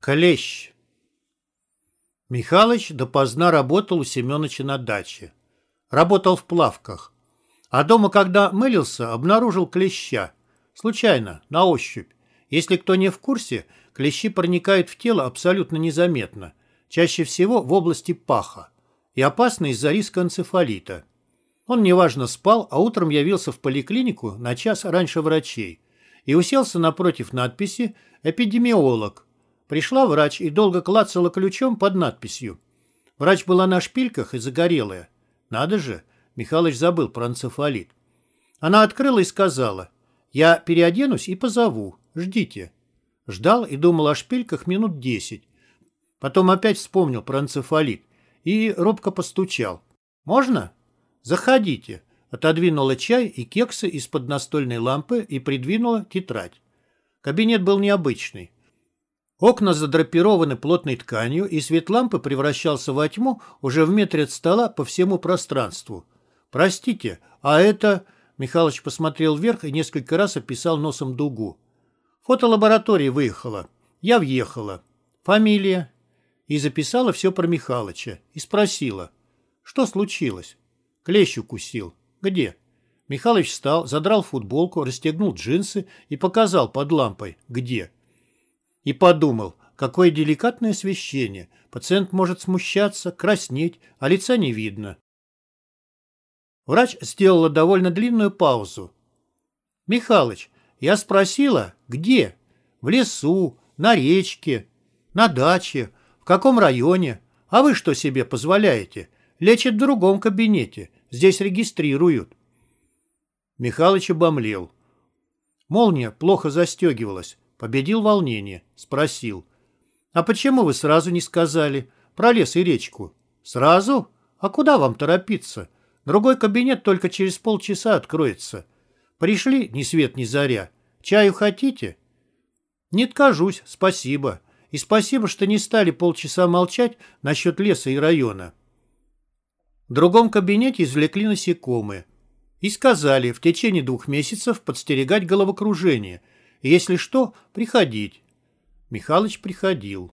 Клещ. Михалыч допоздна работал у Семеновича на даче. Работал в плавках. А дома, когда мылился, обнаружил клеща. Случайно, на ощупь. Если кто не в курсе, клещи проникают в тело абсолютно незаметно. Чаще всего в области паха. И опасны из-за риска энцефалита. Он неважно спал, а утром явился в поликлинику на час раньше врачей. И уселся напротив надписи «Эпидемиолог», Пришла врач и долго клацала ключом под надписью. Врач была на шпильках и загорелая. Надо же, Михалыч забыл про энцефалит. Она открыла и сказала, «Я переоденусь и позову. Ждите». Ждал и думал о шпильках минут десять. Потом опять вспомнил про энцефалит и робко постучал. «Можно?» «Заходите», отодвинула чай и кексы из-под настольной лампы и придвинула тетрадь. Кабинет был необычный. Окна задрапированы плотной тканью, и свет лампы превращался во тьму уже в метре от стола по всему пространству. «Простите, а это...» Михалыч посмотрел вверх и несколько раз описал носом дугу. «Фотолаборатория выехала. Я въехала. Фамилия?» И записала все про Михалыча. И спросила. «Что случилось?» Клещ укусил. «Где?» Михалыч встал, задрал футболку, расстегнул джинсы и показал под лампой. «Где?» И подумал, какое деликатное освещение. Пациент может смущаться, краснеть, а лица не видно. Врач сделала довольно длинную паузу. «Михалыч, я спросила, где? В лесу, на речке, на даче, в каком районе? А вы что себе позволяете? Лечат в другом кабинете, здесь регистрируют». Михалыч обомлел. Молния плохо застегивалась. Победил волнение. Спросил. «А почему вы сразу не сказали? Про лес и речку?» «Сразу? А куда вам торопиться? Другой кабинет только через полчаса откроется. Пришли ни свет ни заря. Чаю хотите?» «Не откажусь, спасибо. И спасибо, что не стали полчаса молчать насчет леса и района». В другом кабинете извлекли насекомые. И сказали в течение двух месяцев подстерегать головокружение – если что, приходить. Михалыч приходил.